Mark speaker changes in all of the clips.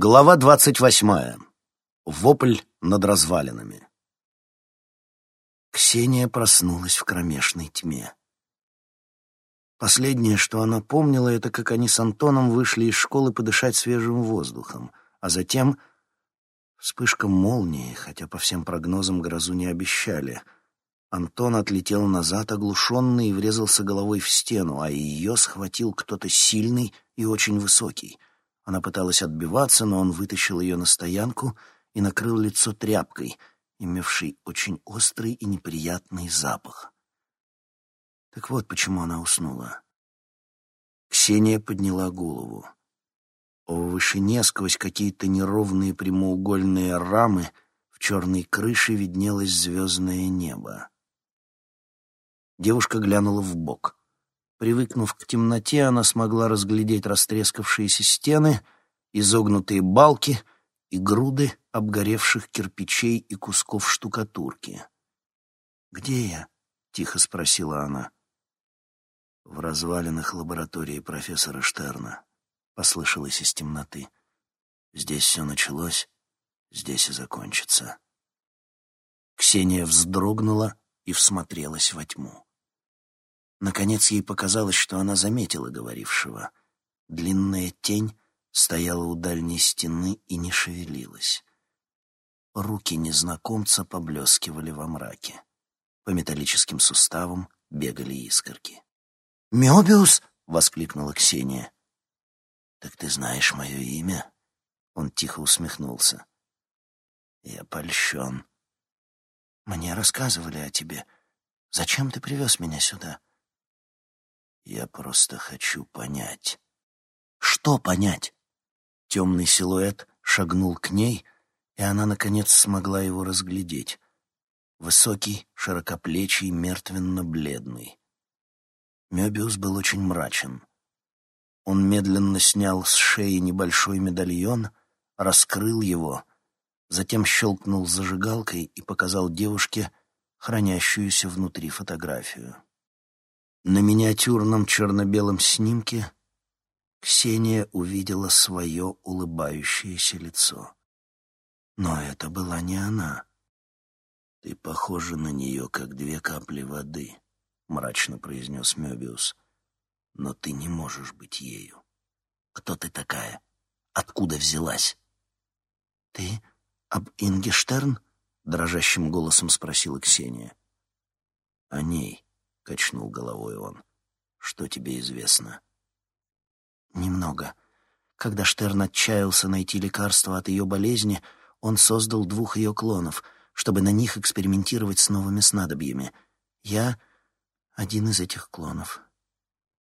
Speaker 1: Глава двадцать восьмая. Вопль над развалинами. Ксения проснулась в кромешной тьме. Последнее, что она помнила, это как они с Антоном вышли из школы подышать свежим воздухом, а затем вспышка молнии, хотя по всем прогнозам грозу не обещали. Антон отлетел назад, оглушенный, и врезался головой в стену, а ее схватил кто-то сильный и очень высокий — она пыталась отбиваться, но он вытащил ее на стоянку и накрыл лицо тряпкой, имевшей очень острый и неприятный запах. Так вот почему она уснула. Ксения подняла голову. В вышине сквозь какие-то неровные прямоугольные рамы в черной крыше виднелось звездное небо. Девушка глянула в бок. Привыкнув к темноте, она смогла разглядеть растрескавшиеся стены, изогнутые балки и груды обгоревших кирпичей и кусков штукатурки. «Где я?» — тихо спросила она. «В развалинах лаборатории профессора Штерна», — послышалось из темноты. «Здесь все началось, здесь и закончится». Ксения вздрогнула и всмотрелась во тьму. Наконец ей показалось, что она заметила говорившего. Длинная тень стояла у дальней стены и не шевелилась. Руки незнакомца поблескивали во мраке. По металлическим суставам бегали искорки. «Мёбиус!» — воскликнула Ксения. «Так ты знаешь мое имя?» Он тихо усмехнулся. «Я польщен». «Мне рассказывали о тебе. Зачем ты привез меня сюда?» Я просто хочу понять. Что понять? Темный силуэт шагнул к ней, и она, наконец, смогла его разглядеть. Высокий, широкоплечий, мертвенно-бледный. Мёбиус был очень мрачен. Он медленно снял с шеи небольшой медальон, раскрыл его, затем щелкнул зажигалкой и показал девушке хранящуюся внутри фотографию. На миниатюрном черно-белом снимке Ксения увидела свое улыбающееся лицо. Но это была не она. «Ты похожа на нее, как две капли воды», — мрачно произнес Мёбиус. «Но ты не можешь быть ею. Кто ты такая? Откуда взялась?» «Ты об Инге Штерн?» — дрожащим голосом спросила Ксения. «О ней», качнул головой он. Что тебе известно? Немного. Когда Штерн отчаялся найти лекарство от ее болезни, он создал двух ее клонов, чтобы на них экспериментировать с новыми снадобьями. Я один из этих клонов.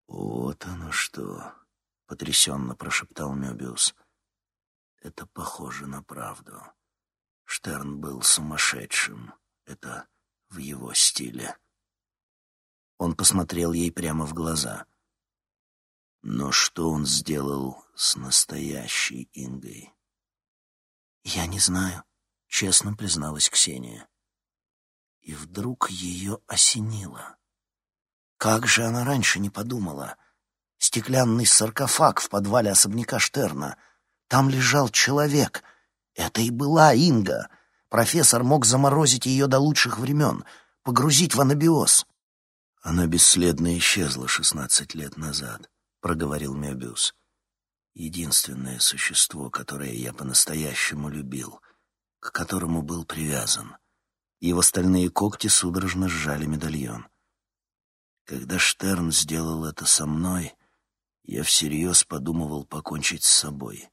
Speaker 1: Вот оно что, потрясенно прошептал Мёбиус. Это похоже на правду. Штерн был сумасшедшим. Это в его стиле. Он посмотрел ей прямо в глаза. Но что он сделал с настоящей Ингой? «Я не знаю», — честно призналась Ксения. И вдруг ее осенило. Как же она раньше не подумала? Стеклянный саркофаг в подвале особняка Штерна. Там лежал человек. Это и была Инга. Профессор мог заморозить ее до лучших времен, погрузить в анабиоз. Она бесследно исчезла шестнадцать лет назад, проговорил Мебиус. Единственное существо, которое я по-настоящему любил, к которому был привязан. Его стальные когти судорожно сжали медальон. Когда Штерн сделал это со мной, я всерьез подумывал покончить с собой.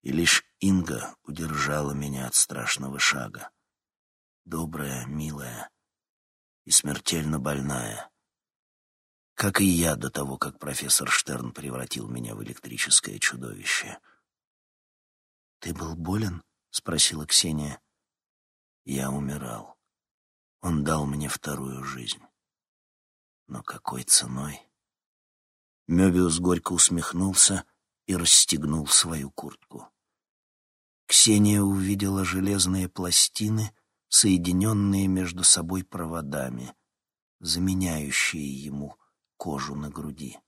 Speaker 1: И лишь Инга удержала меня от страшного шага. Добрая, милая, и смертельно больная. Как и я до того, как профессор Штерн превратил меня в электрическое чудовище. «Ты был болен?» — спросила Ксения. Я умирал. Он дал мне вторую жизнь. Но какой ценой? Мёбиус горько усмехнулся и расстегнул свою куртку. Ксения увидела железные пластины, соединенные между собой проводами, заменяющие ему кожу на груди.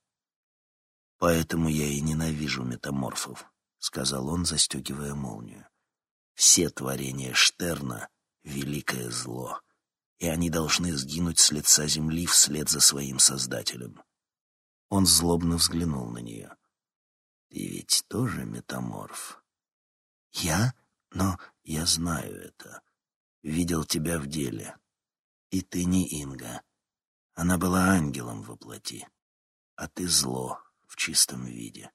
Speaker 1: Поэтому я и ненавижу метаморфов, сказал он, застегивая молнию. «Все творения Штерна — великое зло, и они должны сгинуть с лица земли вслед за своим создателем». Он злобно взглянул на нее. «Ты ведь тоже метаморф?» «Я? Но я знаю это. Видел тебя в деле. И ты не Инга. Она была ангелом во плоти, а ты зло в чистом виде.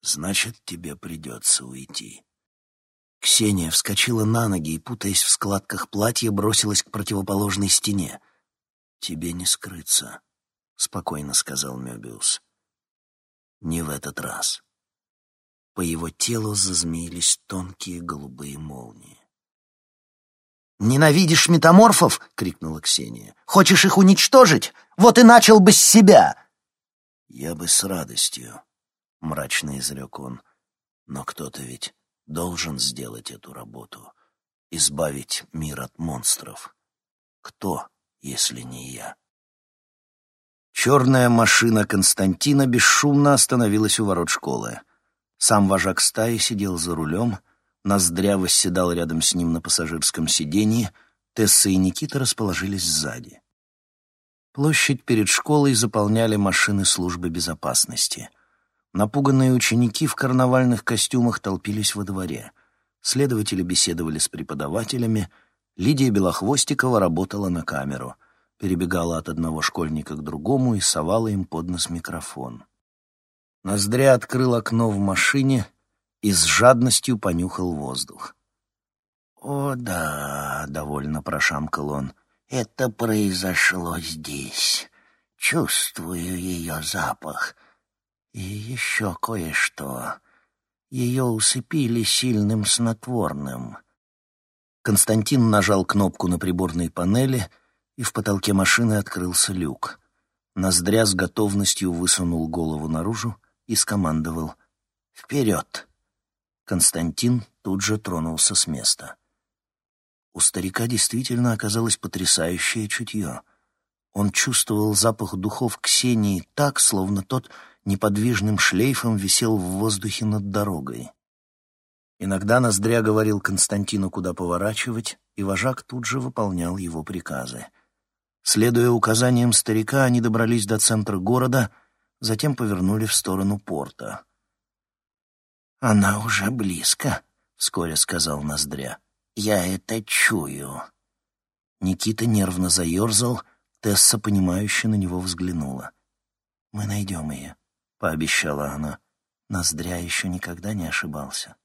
Speaker 1: Значит, тебе придется уйти. Ксения вскочила на ноги и, путаясь в складках платья, бросилась к противоположной стене. «Тебе не скрыться», — спокойно сказал Мёбиус. «Не в этот раз». По его телу зазмеились тонкие голубые молнии.
Speaker 2: «Ненавидишь метаморфов?» — крикнула Ксения. «Хочешь их уничтожить? Вот и начал бы с себя!»
Speaker 1: «Я бы с радостью», — мрачно изрек он. «Но кто-то ведь должен сделать эту работу, избавить мир от монстров. Кто, если не я?» Черная машина Константина бесшумно остановилась у ворот школы. Сам вожак стаи сидел за рулем — Ноздря восседал рядом с ним на пассажирском сиденье, Тесса и Никита расположились сзади. Площадь перед школой заполняли машины службы безопасности. Напуганные ученики в карнавальных костюмах толпились во дворе. Следователи беседовали с преподавателями. Лидия Белохвостикова работала на камеру, перебегала от одного школьника к другому и совала им под нос микрофон. Ноздря открыл окно в машине и с жадностью понюхал воздух.
Speaker 2: «О, да», — довольно прошамкал он, — «это произошло здесь. Чувствую ее запах. И еще кое-что. Ее усыпили сильным снотворным».
Speaker 1: Константин нажал кнопку на приборной панели, и в потолке машины открылся люк. Ноздря с готовностью высунул голову наружу и скомандовал «Вперед!». Константин тут же тронулся с места. У старика действительно оказалось потрясающее чутье. Он чувствовал запах духов Ксении так, словно тот неподвижным шлейфом висел в воздухе над дорогой. Иногда Ноздря говорил Константину, куда поворачивать, и вожак тут же выполнял его приказы. Следуя указаниям старика, они добрались до центра города, затем повернули в сторону порта —
Speaker 2: «Она уже близко», — вскоре сказал Ноздря. «Я это чую».
Speaker 1: Никита нервно заерзал, Тесса, понимающе на него взглянула. «Мы найдем ее», — пообещала она. Ноздря еще никогда не ошибался.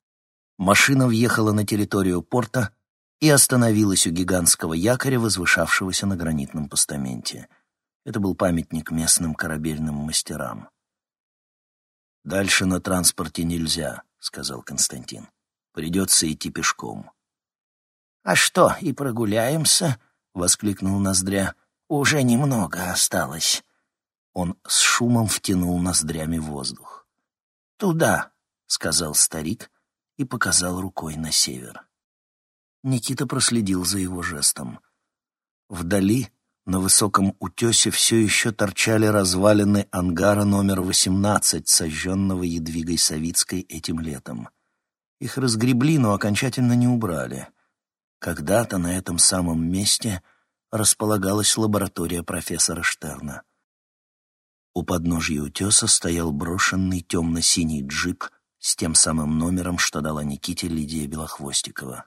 Speaker 1: Машина въехала на территорию порта и остановилась у гигантского якоря, возвышавшегося на гранитном постаменте. Это был памятник местным корабельным мастерам. «Дальше на транспорте нельзя», — сказал Константин. «Придется идти пешком».
Speaker 2: «А что, и прогуляемся?» — воскликнул Ноздря. «Уже немного осталось».
Speaker 1: Он с шумом втянул ноздрями воздух.
Speaker 2: «Туда», — сказал старик и показал рукой на север.
Speaker 1: Никита проследил за его жестом. Вдали, на высоком утесе, все еще торчали развалины ангара номер 18, сожженного Едвигой Савицкой этим летом. Их разгребли, но окончательно не убрали. Когда-то на этом самом месте располагалась лаборатория профессора Штерна. У подножья утеса стоял брошенный темно-синий джип с тем самым номером, что дала Никите Лидия Белохвостикова.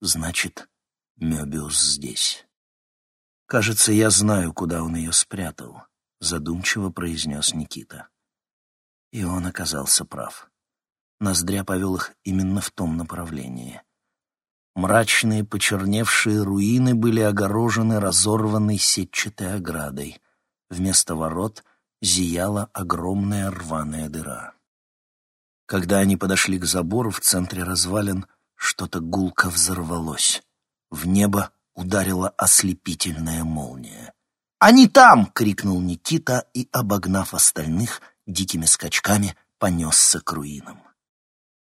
Speaker 1: Значит, Мёбиус здесь. «Кажется, я знаю, куда он ее спрятал», — задумчиво произнес Никита. И он оказался прав. Ноздря повел их именно в том направлении. Мрачные, почерневшие руины были огорожены разорванной сетчатой оградой. Вместо ворот зияла огромная рваная дыра. Когда они подошли к забору в центре развалин, что-то гулко взорвалось. В небо ударила ослепительная молния. «Они там!» — крикнул Никита и, обогнав остальных, дикими скачками понесся к руинам.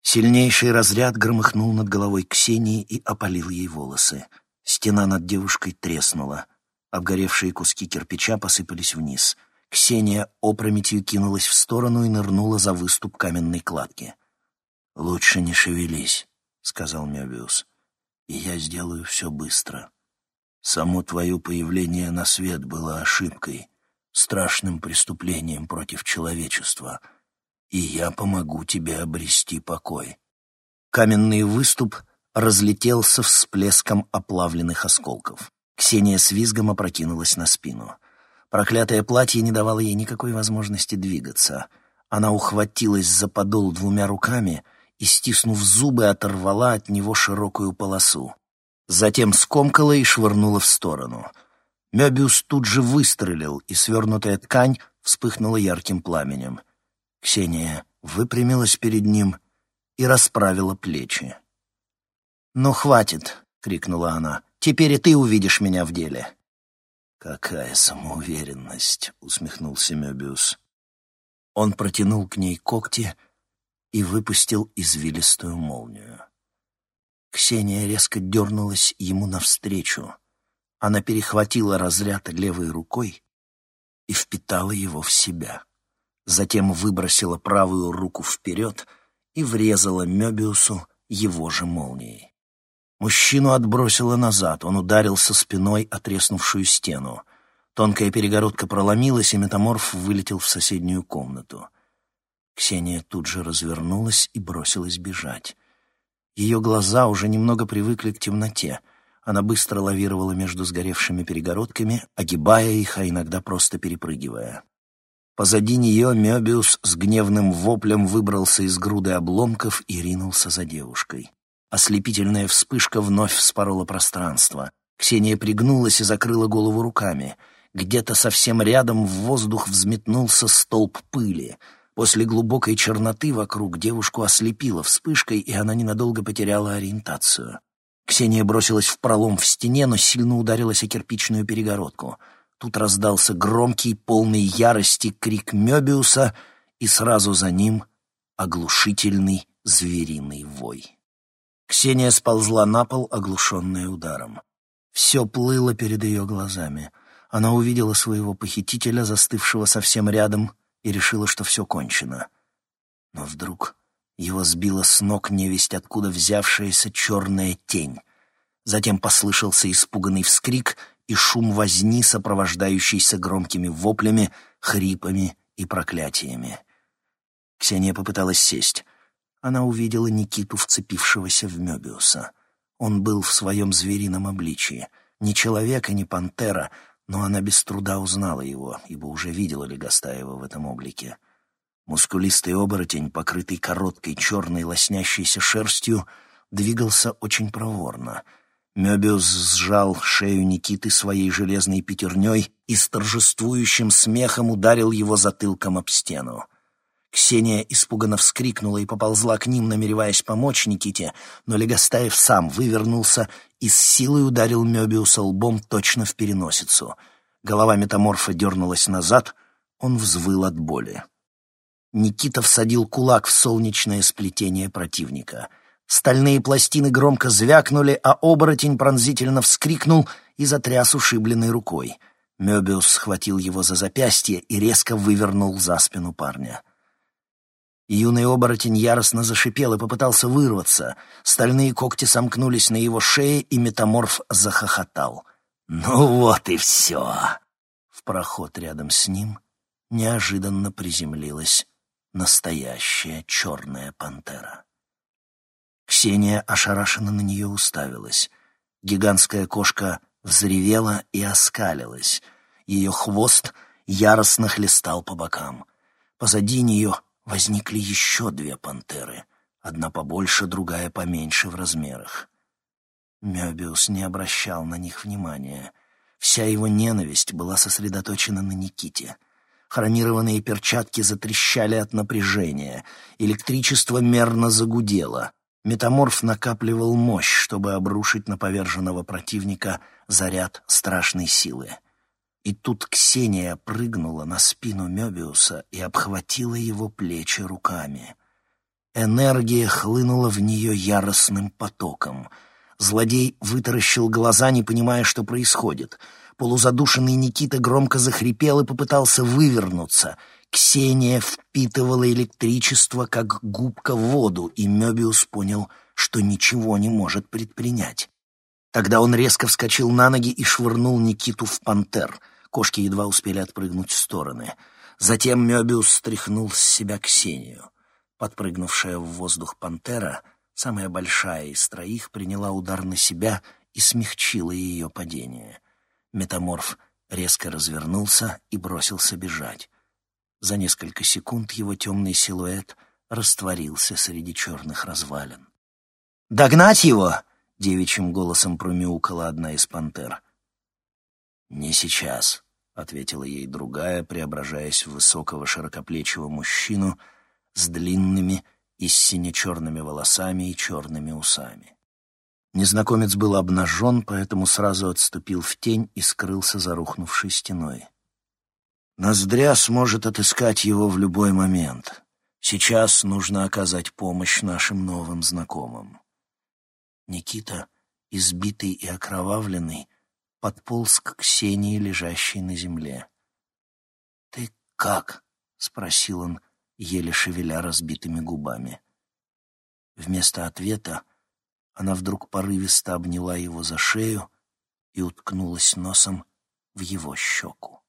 Speaker 1: Сильнейший разряд громыхнул над головой Ксении и опалил ей волосы. Стена над девушкой треснула. Обгоревшие куски кирпича посыпались вниз. Ксения опрометью кинулась в сторону и нырнула за выступ каменной кладки.
Speaker 2: «Лучше не шевелись», — сказал Мебиус. «И я сделаю все быстро. Само твое появление на свет было ошибкой, страшным преступлением против человечества, и я помогу тебе обрести покой».
Speaker 1: Каменный выступ разлетелся всплеском оплавленных осколков. Ксения с визгом опрокинулась на спину. Проклятое платье не давало ей никакой возможности двигаться. Она ухватилась за подол двумя руками и, стиснув зубы, оторвала от него широкую полосу. Затем скомкала и швырнула в сторону. Мёбиус тут же выстрелил, и свернутая ткань вспыхнула ярким пламенем. Ксения выпрямилась перед ним и расправила плечи. «Ну, хватит!» — крикнула она. «Теперь и ты увидишь меня в деле!»
Speaker 2: «Какая самоуверенность!» — усмехнулся Мёбиус. Он протянул к ней когти и выпустил извилистую молнию. Ксения резко дернулась ему навстречу. Она перехватила разряд левой рукой и впитала его в себя. Затем выбросила правую руку вперед и врезала Мёбиусу его же молнией. Мужчину отбросило назад, он ударился спиной о треснувшую стену. Тонкая перегородка проломилась, и метаморф вылетел в соседнюю комнату. Ксения тут же развернулась и бросилась бежать. Ее глаза уже немного привыкли к темноте. Она быстро лавировала между сгоревшими перегородками, огибая их, а иногда просто перепрыгивая. Позади нее Мёбиус с гневным воплем выбрался из груды обломков и ринулся за девушкой. Ослепительная вспышка вновь вспорола пространство. Ксения пригнулась и закрыла голову руками. Где-то совсем рядом в воздух взметнулся столб пыли. После глубокой черноты вокруг девушку ослепило вспышкой, и она ненадолго потеряла ориентацию. Ксения бросилась в пролом в стене, но сильно ударилась о кирпичную перегородку. Тут раздался громкий, полный ярости крик Мёбиуса, и сразу за ним оглушительный звериный вой. Ксения сползла на пол, оглушенная ударом. Все плыло перед ее глазами. Она увидела своего похитителя, застывшего совсем рядом, и решила, что все кончено. Но вдруг его сбила с ног невесть, откуда взявшаяся черная тень. Затем послышался испуганный вскрик и шум возни, сопровождающийся громкими воплями, хрипами и проклятиями. Ксения попыталась сесть. Она увидела Никиту, вцепившегося в Мёбиуса. Он был в своем зверином обличии. Человек и ни пантера, но она без труда узнала его, ибо уже видела Легостаева в этом облике. Мускулистый оборотень, покрытый короткой черной лоснящейся шерстью, двигался очень проворно. Мёбиус сжал шею Никиты своей железной пятерней и с торжествующим смехом ударил его затылком об стену. Ксения испуганно вскрикнула и поползла к ним, намереваясь помочь Никите, но Легостаев сам вывернулся и с силой ударил Мёбиуса лбом точно в переносицу. Голова метаморфа дернулась назад, он взвыл от боли. Никита всадил кулак в солнечное сплетение противника. Стальные пластины громко звякнули, а оборотень пронзительно вскрикнул и затряс ушибленной рукой. Мёбиус схватил его за запястье и резко вывернул за спину парня. Юный оборотень яростно зашипел и попытался вырваться. Стальные когти сомкнулись на его шее, и метаморф захохотал. «Ну вот и все!» В проход рядом с ним неожиданно приземлилась настоящая черная пантера. Ксения ошарашенно на нее уставилась. Гигантская кошка взревела и оскалилась. Ее хвост яростно хлестал по бокам. Позади нее возникли еще две пантеры, одна побольше, другая поменьше в размерах. Мёбиус не обращал на них внимания. Вся его ненависть была сосредоточена на Никите. Хромированные перчатки затрещали от напряжения, электричество мерно загудело. Метаморф накапливал мощь, чтобы обрушить на поверженного противника заряд страшной силы. И тут Ксения прыгнула на спину Мёбиуса и обхватила его плечи руками. Энергия хлынула в нее яростным потоком. Злодей вытаращил глаза, не понимая, что происходит. Полузадушенный Никита громко захрипел и попытался вывернуться.
Speaker 1: Ксения впитывала электричество, как губка в воду, и Мёбиус понял, что ничего не может предпринять. Тогда он резко вскочил на ноги и швырнул Никиту в пантер. Кошки едва успели отпрыгнуть в стороны. Затем Мёбиус стряхнул с себя Ксению. Подпрыгнувшая в воздух пантера, самая большая из троих, приняла удар на себя и смягчила ее падение. Метаморф резко развернулся и бросился бежать. За несколько секунд его темный силуэт растворился среди черных развалин. «Догнать его!» — девичьим голосом промяукала одна из пантер. «Не сейчас», — ответила ей другая, преображаясь в высокого широкоплечего мужчину с длинными и сине-черными волосами и черными усами. Незнакомец был обнажен, поэтому сразу отступил в тень и скрылся за рухнувшей стеной. Ноздря сможет отыскать его в любой момент. Сейчас нужно оказать помощь нашим новым знакомым. Никита, избитый и окровавленный, подполз к Ксении, лежащей на земле. «Ты как?» — спросил он, еле шевеля разбитыми губами. Вместо ответа она вдруг порывисто обняла его за шею и уткнулась носом в его щеку.